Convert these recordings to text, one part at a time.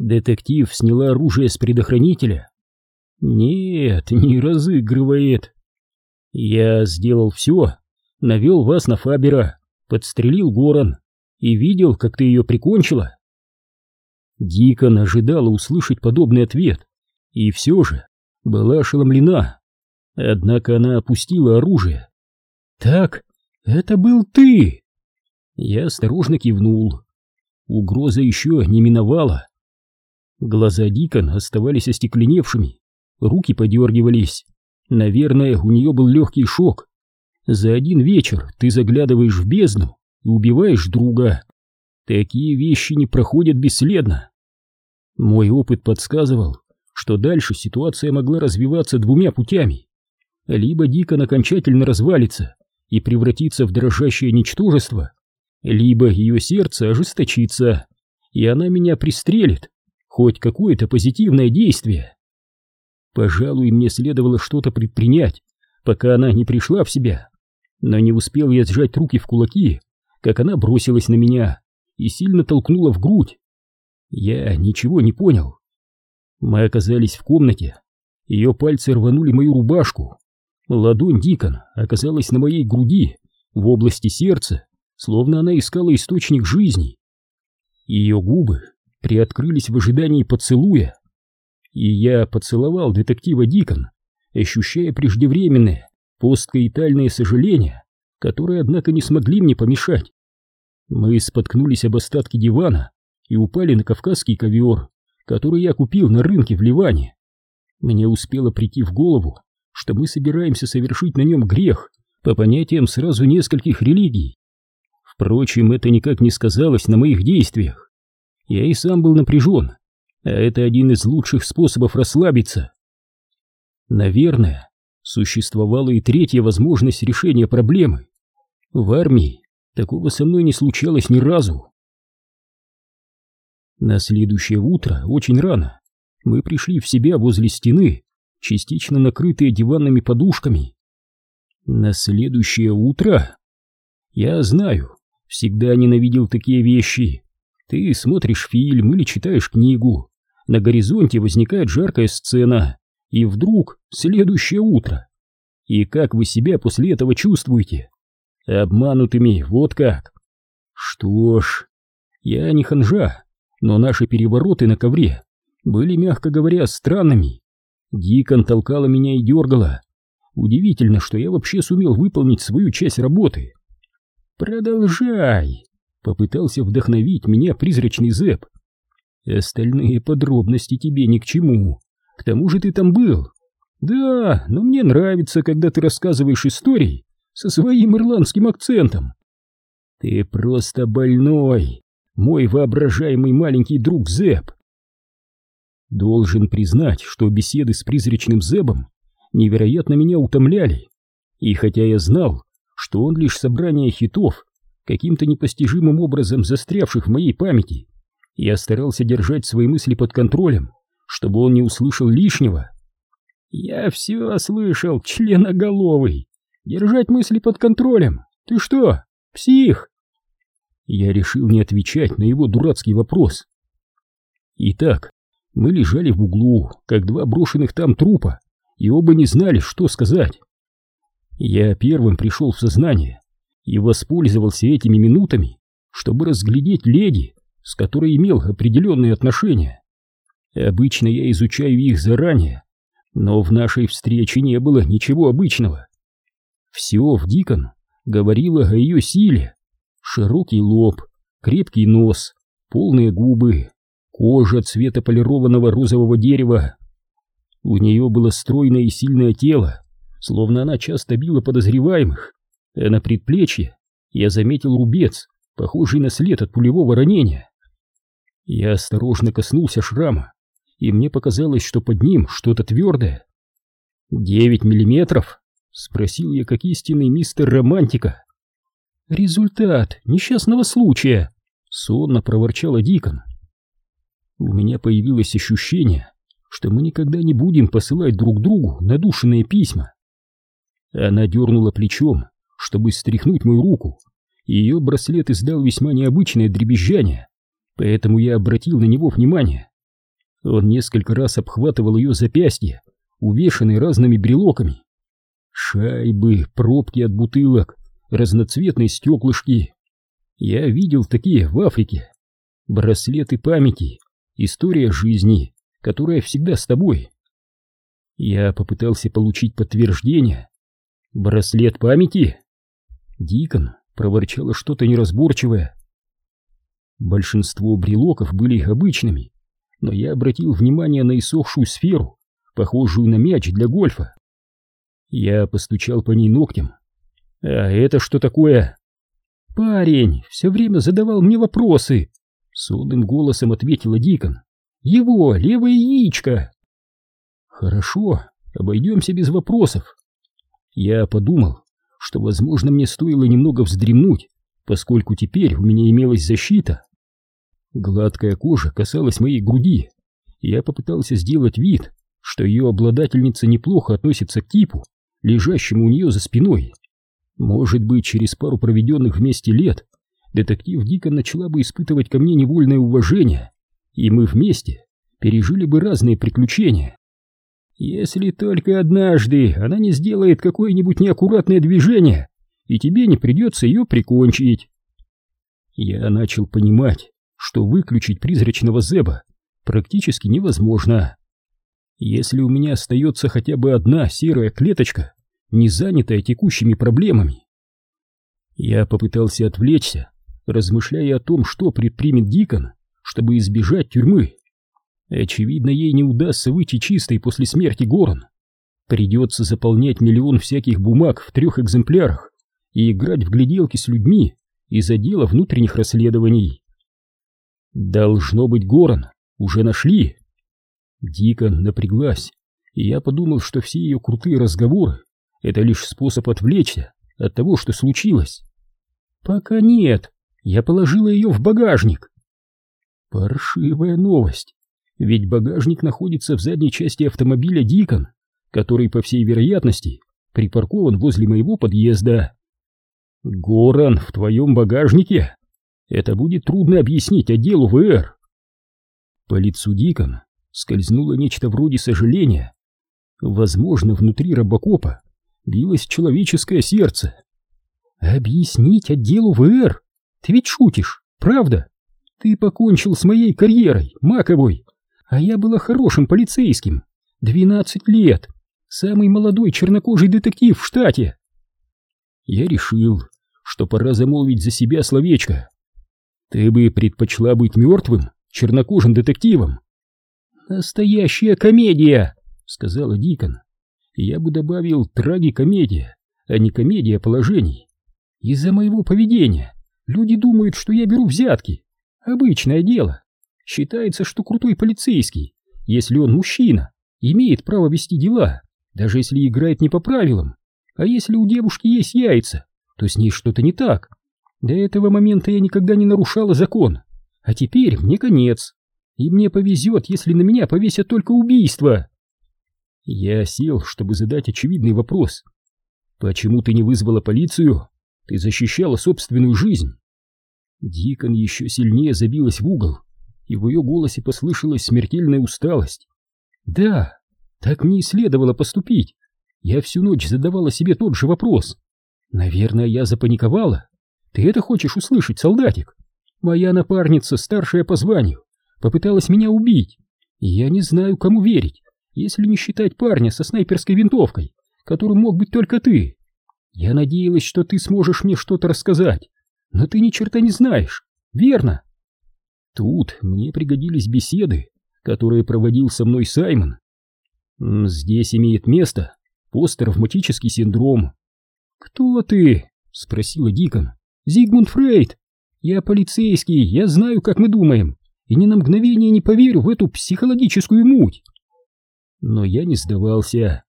Детектив сняла оружие с предохранителя. Нет, не разыгрывает. Я сделал все, навел вас на Фабера, подстрелил Горан и видел, как ты ее прикончила. Дикон ожидала услышать подобный ответ, и все же была ошеломлена. Однако она опустила оружие. «Так, это был ты!» Я осторожно кивнул. Угроза еще не миновала. Глаза Дикон оставались остекленевшими, руки подергивались. Наверное, у нее был легкий шок. За один вечер ты заглядываешь в бездну и убиваешь друга. Такие вещи не проходят бесследно. Мой опыт подсказывал, что дальше ситуация могла развиваться двумя путями. Либо Дикон окончательно развалится и превратится в дрожащее ничтожество, либо ее сердце ожесточится, и она меня пристрелит, хоть какое-то позитивное действие. Пожалуй, мне следовало что-то предпринять, пока она не пришла в себя, но не успел я сжать руки в кулаки, как она бросилась на меня и сильно толкнула в грудь. Я ничего не понял. Мы оказались в комнате, ее пальцы рванули мою рубашку, ладонь Дикон оказалась на моей груди, в области сердца, словно она искала источник жизни. Ее губы приоткрылись в ожидании поцелуя, и я поцеловал детектива Дикон, ощущая преждевременное посткаитальное сожаление, которые, однако, не смогли мне помешать. Мы споткнулись об остатки дивана и упали на кавказский ковер, который я купил на рынке в Ливане. Мне успело прийти в голову, что мы собираемся совершить на нем грех по понятиям сразу нескольких религий. Впрочем, это никак не сказалось на моих действиях. Я и сам был напряжен, а это один из лучших способов расслабиться. Наверное, существовала и третья возможность решения проблемы. В армии такого со мной не случалось ни разу. На следующее утро, очень рано, мы пришли в себя возле стены, частично накрытые диванными подушками. На следующее утро? Я знаю, Всегда ненавидел такие вещи. Ты смотришь фильм или читаешь книгу, на горизонте возникает жаркая сцена, и вдруг следующее утро. И как вы себя после этого чувствуете? Обманутыми, вот как. Что ж, я не ханжа, но наши перевороты на ковре были, мягко говоря, странными. Дикон толкала меня и дергала. Удивительно, что я вообще сумел выполнить свою часть работы. «Продолжай!» — попытался вдохновить меня призрачный Зэп. «Остальные подробности тебе ни к чему. К тому же ты там был. Да, но мне нравится, когда ты рассказываешь истории со своим ирландским акцентом. Ты просто больной, мой воображаемый маленький друг Зэп. Должен признать, что беседы с призрачным Зебом невероятно меня утомляли. И хотя я знал, что он лишь собрание хитов, каким-то непостижимым образом застрявших в моей памяти. Я старался держать свои мысли под контролем, чтобы он не услышал лишнего. «Я все слышал, членоголовый! Держать мысли под контролем! Ты что, псих?» Я решил не отвечать на его дурацкий вопрос. Итак, мы лежали в углу, как два брошенных там трупа, и оба не знали, что сказать. Я первым пришел в сознание и воспользовался этими минутами, чтобы разглядеть леди, с которой имел определенные отношения. Обычно я изучаю их заранее, но в нашей встрече не было ничего обычного. Все в Дикон говорило о ее силе. Широкий лоб, крепкий нос, полные губы, кожа цвета полированного розового дерева. У нее было стройное и сильное тело, словно она часто била подозреваемых, а на предплечье я заметил рубец, похожий на след от пулевого ранения. Я осторожно коснулся шрама, и мне показалось, что под ним что-то твердое. «Девять миллиметров?» — спросил я, как истинный мистер Романтика. «Результат несчастного случая», — сонно проворчала Дикон. У меня появилось ощущение, что мы никогда не будем посылать друг другу надушенные письма. Она дернула плечом, чтобы стряхнуть мою руку. Ее браслет издал весьма необычное дребезжание, поэтому я обратил на него внимание. Он несколько раз обхватывал ее запястья, увешанные разными брелоками. Шайбы, пробки от бутылок, разноцветные стеклышки. Я видел такие в Африке. Браслеты памяти, история жизни, которая всегда с тобой. Я попытался получить подтверждение. Браслет памяти? Дикон проворчало что-то неразборчивое. Большинство брелоков были обычными, но я обратил внимание на иссохшую сферу, похожую на мяч для гольфа. Я постучал по ней ногтем. «А это что такое?» «Парень все время задавал мне вопросы», — сонным голосом ответила Дикон. «Его левое яичко!» «Хорошо, обойдемся без вопросов». Я подумал, что, возможно, мне стоило немного вздремнуть, поскольку теперь у меня имелась защита. Гладкая кожа касалась моей груди. Я попытался сделать вид, что ее обладательница неплохо относится к типу, лежащему у нее за спиной. Может быть, через пару проведенных вместе лет детектив Дика начала бы испытывать ко мне невольное уважение, и мы вместе пережили бы разные приключения. Если только однажды она не сделает какое-нибудь неаккуратное движение, и тебе не придется ее прикончить. Я начал понимать, что выключить призрачного Зеба практически невозможно. Если у меня остается хотя бы одна серая клеточка, не занятая текущими проблемами. Я попытался отвлечься, размышляя о том, что предпримет Дикон, чтобы избежать тюрьмы. Очевидно, ей не удастся выйти чистой после смерти Горн. Придется заполнять миллион всяких бумаг в трех экземплярах и играть в гляделки с людьми из отдела внутренних расследований. Должно быть, Горан уже нашли. Дико напряглась, и я подумал, что все ее крутые разговоры — это лишь способ отвлечься от того, что случилось. Пока нет, я положила ее в багажник. Паршивая новость, ведь багажник находится в задней части автомобиля Дикон, который, по всей вероятности, припаркован возле моего подъезда. Горан в твоем багажнике? Это будет трудно объяснить отделу ВР. По лицу Дикона скользнуло нечто вроде сожаления. Возможно, внутри робокопа билось человеческое сердце. Объяснить отделу ВР? Ты ведь шутишь, правда? Ты покончил с моей карьерой, Маковой, а я была хорошим полицейским. Двенадцать лет. Самый молодой чернокожий детектив в штате. Я решил, что пора замолвить за себя словечко. Ты бы предпочла быть мертвым, чернокожим детективом? Настоящая комедия, сказала Дикон. Я бы добавил трагикомедия, а не комедия положений. Из-за моего поведения люди думают, что я беру взятки. Обычное дело. Считается, что крутой полицейский, если он мужчина, имеет право вести дела, даже если играет не по правилам. А если у девушки есть яйца, то с ней что-то не так. До этого момента я никогда не нарушала закон. А теперь мне конец. И мне повезет, если на меня повесят только убийство. Я сел, чтобы задать очевидный вопрос. Почему ты не вызвала полицию? Ты защищала собственную жизнь. Дикон еще сильнее забилась в угол, и в ее голосе послышалась смертельная усталость. Да, так мне и следовало поступить. Я всю ночь задавала себе тот же вопрос. Наверное, я запаниковала. Ты это хочешь услышать, солдатик? Моя напарница, старшая по званию, попыталась меня убить. И я не знаю, кому верить, если не считать парня со снайперской винтовкой, которым мог быть только ты. Я надеялась, что ты сможешь мне что-то рассказать, но ты ни черта не знаешь, верно? Тут мне пригодились беседы, которые проводил со мной Саймон. Здесь имеет место посттравматический синдром. «Кто ты?» — спросила Дикон. Зигмунд Фрейд! Я полицейский, я знаю, как мы думаем, и ни на мгновение не поверю в эту психологическую муть. Но я не сдавался.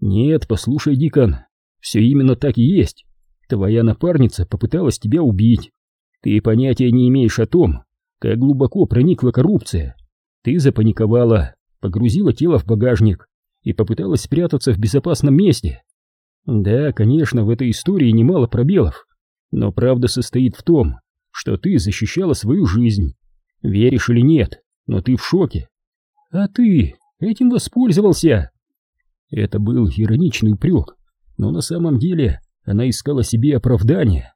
Нет, послушай, Дикон, все именно так и есть. Твоя напарница попыталась тебя убить. Ты понятия не имеешь о том, как глубоко проникла коррупция. Ты запаниковала, погрузила тело в багажник и попыталась спрятаться в безопасном месте. Да, конечно, в этой истории немало пробелов. Но правда состоит в том, что ты защищала свою жизнь. Веришь или нет, но ты в шоке. А ты этим воспользовался. Это был ироничный упрек, но на самом деле она искала себе оправдание.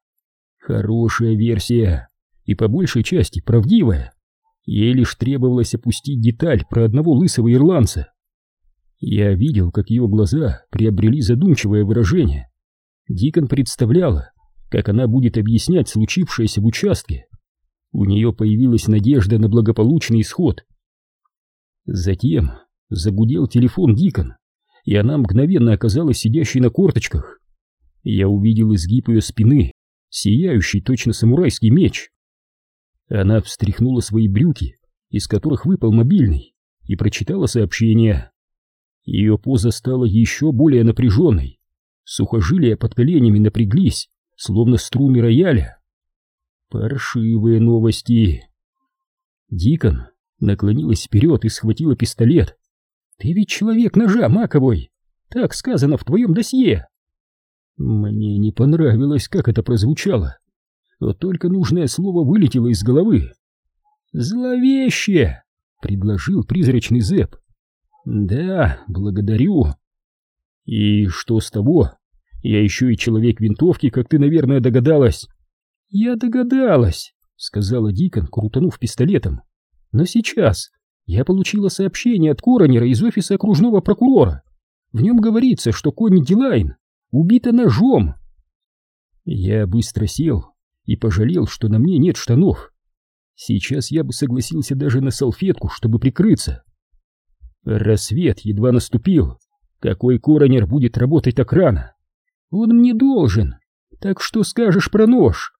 Хорошая версия и по большей части правдивая. Ей лишь требовалось опустить деталь про одного лысого ирландца. Я видел, как ее глаза приобрели задумчивое выражение. Дикон представляла, как она будет объяснять случившееся в участке. У нее появилась надежда на благополучный исход. Затем загудел телефон Дикон, и она мгновенно оказалась сидящей на корточках. Я увидел изгиб ее спины, сияющий точно самурайский меч. Она встряхнула свои брюки, из которых выпал мобильный, и прочитала сообщение. Ее поза стала еще более напряженной. Сухожилия под коленями напряглись, словно струны рояля. Паршивые новости. Дикон наклонилась вперед и схватила пистолет. «Ты ведь человек ножа, Маковой! Так сказано в твоем досье!» Мне не понравилось, как это прозвучало. Вот только нужное слово вылетело из головы. «Зловеще!» — предложил призрачный Зэп. «Да, благодарю». «И что с того? Я еще и человек винтовки, как ты, наверное, догадалась». «Я догадалась», — сказала Дикон, крутанув пистолетом. «Но сейчас я получила сообщение от коронера из офиса окружного прокурора. В нем говорится, что Конни Дилайн убита ножом». Я быстро сел и пожалел, что на мне нет штанов. Сейчас я бы согласился даже на салфетку, чтобы прикрыться. Рассвет едва наступил. Какой коронер будет работать так рано? Он мне должен. Так что скажешь про нож?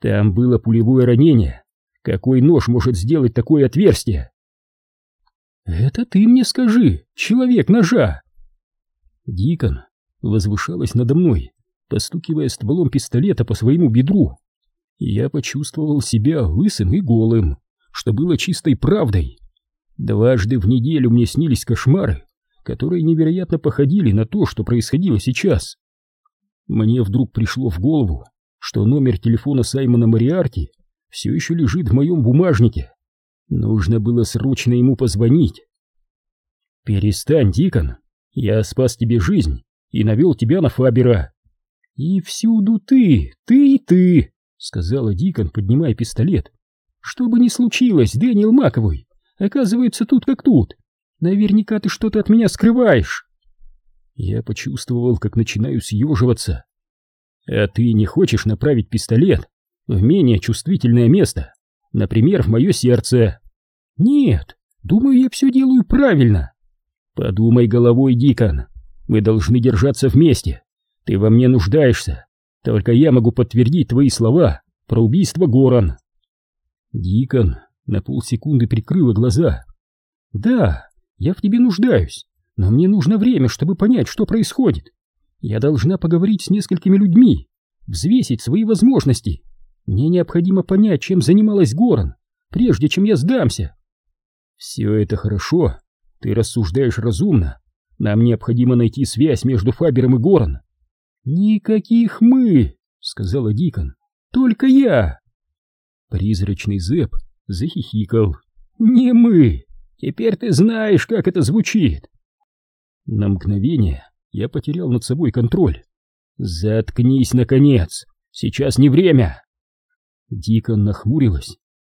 Там было пулевое ранение. Какой нож может сделать такое отверстие? Это ты мне скажи, человек ножа. Дикон возвышалась надо мной, постукивая стволом пистолета по своему бедру. Я почувствовал себя лысым и голым, что было чистой правдой. Дважды в неделю мне снились кошмары, которые невероятно походили на то, что происходило сейчас. Мне вдруг пришло в голову, что номер телефона Саймона Мариарти все еще лежит в моем бумажнике. Нужно было срочно ему позвонить. «Перестань, Дикон, я спас тебе жизнь и навел тебя на Фабера». «И всюду ты, ты и ты», — сказала Дикон, поднимая пистолет. «Что бы ни случилось, Дэниел Маковой, оказывается тут как тут. Наверняка ты что-то от меня скрываешь». Я почувствовал, как начинаю съеживаться. А ты не хочешь направить пистолет в менее чувствительное место, например, в мое сердце? Нет, думаю, я все делаю правильно. Подумай головой, Дикон, мы должны держаться вместе. Ты во мне нуждаешься. Только я могу подтвердить твои слова про убийство Горан. Дикон на полсекунды прикрыла глаза. Да, я в тебе нуждаюсь, но мне нужно время, чтобы понять, что происходит. Я должна поговорить с несколькими людьми, взвесить свои возможности. Мне необходимо понять, чем занималась Горан, прежде чем я сдамся. Все это хорошо, ты рассуждаешь разумно. Нам необходимо найти связь между Фабером и Горан. Никаких мы, сказала Дикон. Только я. Призрачный Зэп захихикал. Не мы. Теперь ты знаешь, как это звучит. На мгновение я потерял над собой контроль. «Заткнись, наконец! Сейчас не время!» Дико нахмурилась.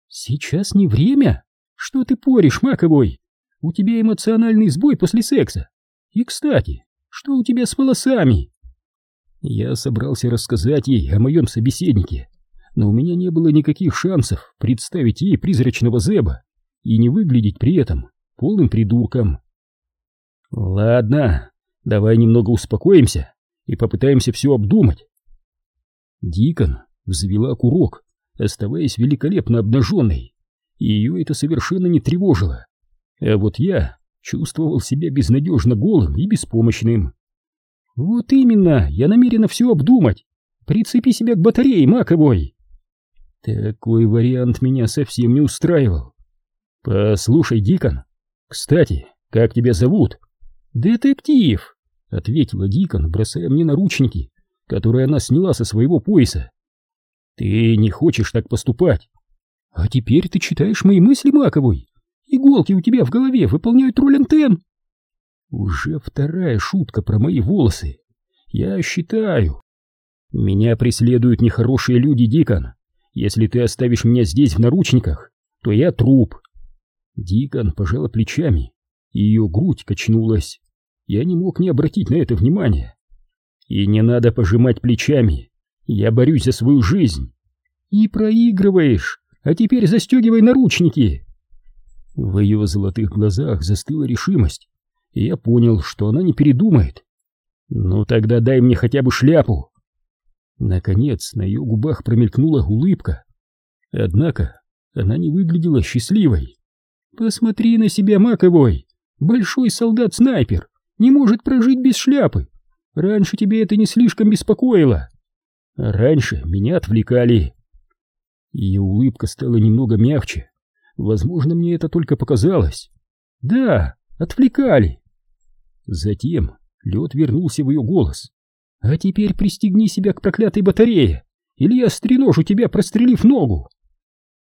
«Сейчас не время? Что ты поришь, Маковой? У тебя эмоциональный сбой после секса. И, кстати, что у тебя с волосами?» Я собрался рассказать ей о моем собеседнике, но у меня не было никаких шансов представить ей призрачного Зеба и не выглядеть при этом полным придурком. «Ладно, Давай немного успокоимся и попытаемся все обдумать. Дикон взвела курок, оставаясь великолепно обнаженной, и ее это совершенно не тревожило. А вот я чувствовал себя безнадежно голым и беспомощным. Вот именно, я намерена все обдумать. Прицепи себя к батарее, Маковой. Такой вариант меня совсем не устраивал. Послушай, Дикон, кстати, как тебя зовут? Детектив. — ответила Дикон, бросая мне наручники, которые она сняла со своего пояса. «Ты не хочешь так поступать. А теперь ты читаешь мои мысли, Маковой, Иголки у тебя в голове выполняют роль антенн. Уже вторая шутка про мои волосы. Я считаю. Меня преследуют нехорошие люди, Дикон. Если ты оставишь меня здесь в наручниках, то я труп. Дикон пожала плечами, и ее грудь качнулась. Я не мог не обратить на это внимания. И не надо пожимать плечами. Я борюсь за свою жизнь. И проигрываешь. А теперь застегивай наручники. В ее золотых глазах застыла решимость, и я понял, что она не передумает. Ну тогда дай мне хотя бы шляпу. Наконец на ее губах промелькнула улыбка. Однако она не выглядела счастливой. Посмотри на себя, Маковой. Большой солдат-снайпер не может прожить без шляпы. Раньше тебе это не слишком беспокоило. Раньше меня отвлекали. Ее улыбка стала немного мягче. Возможно, мне это только показалось. Да, отвлекали. Затем лед вернулся в ее голос. А теперь пристегни себя к проклятой батарее, или я стреножу тебя, прострелив ногу.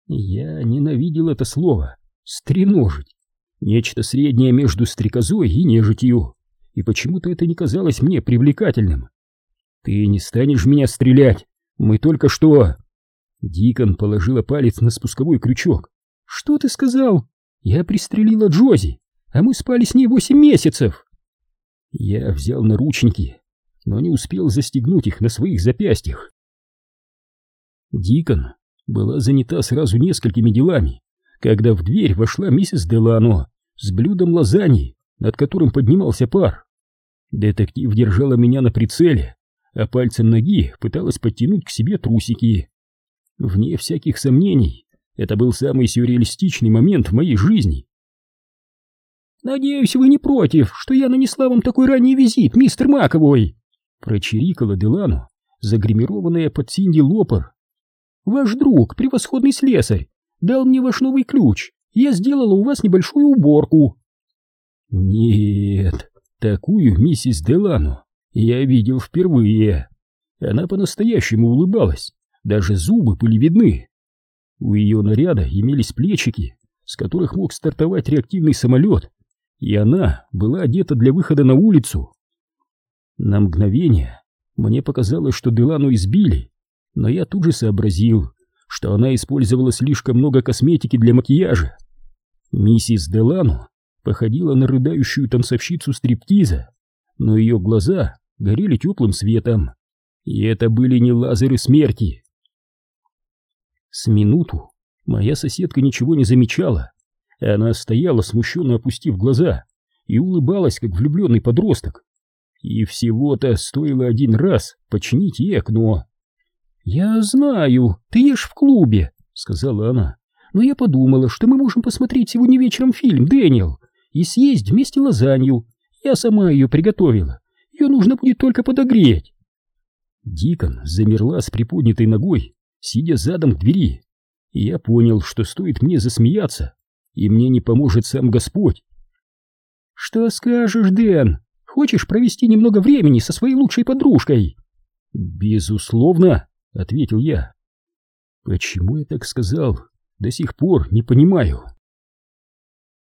Я ненавидел это слово «стреножить». Нечто среднее между стрекозой и нежитью, и почему-то это не казалось мне привлекательным. Ты не станешь меня стрелять, мы только что... Дикон положила палец на спусковой крючок. «Что ты сказал? Я пристрелила Джози, а мы спали с ней восемь месяцев!» Я взял наручники, но не успел застегнуть их на своих запястьях. Дикон была занята сразу несколькими делами, когда в дверь вошла миссис Делано с блюдом лазаньи, над которым поднимался пар. Детектив держала меня на прицеле, а пальцем ноги пыталась подтянуть к себе трусики. Вне всяких сомнений, это был самый сюрреалистичный момент в моей жизни. «Надеюсь, вы не против, что я нанесла вам такой ранний визит, мистер Маковой!» Прочирикала Делану, загримированная под Синди Лопар. «Ваш друг, превосходный слесарь, дал мне ваш новый ключ, я сделала у вас небольшую уборку». «Нет, такую миссис Делану я видел впервые. Она по-настоящему улыбалась, даже зубы были видны. У ее наряда имелись плечики, с которых мог стартовать реактивный самолет, и она была одета для выхода на улицу. На мгновение мне показалось, что Делану избили, но я тут же сообразил, что она использовала слишком много косметики для макияжа. Миссис Делану походила на рыдающую танцовщицу стриптиза, но ее глаза горели теплым светом, и это были не лазеры смерти. С минуту моя соседка ничего не замечала. Она стояла, смущенно опустив глаза, и улыбалась, как влюбленный подросток. И всего-то стоило один раз починить ей окно. «Я знаю, ты ешь в клубе», — сказала она. «Но я подумала, что мы можем посмотреть сегодня вечером фильм, Дэниел, и съесть вместе лазанью. Я сама ее приготовила. Ее нужно будет только подогреть». Дикон замерла с приподнятой ногой сидя задом к двери, и я понял, что стоит мне засмеяться, и мне не поможет сам Господь. «Что скажешь, Дэн? Хочешь провести немного времени со своей лучшей подружкой?» «Безусловно», — ответил я. «Почему я так сказал? До сих пор не понимаю».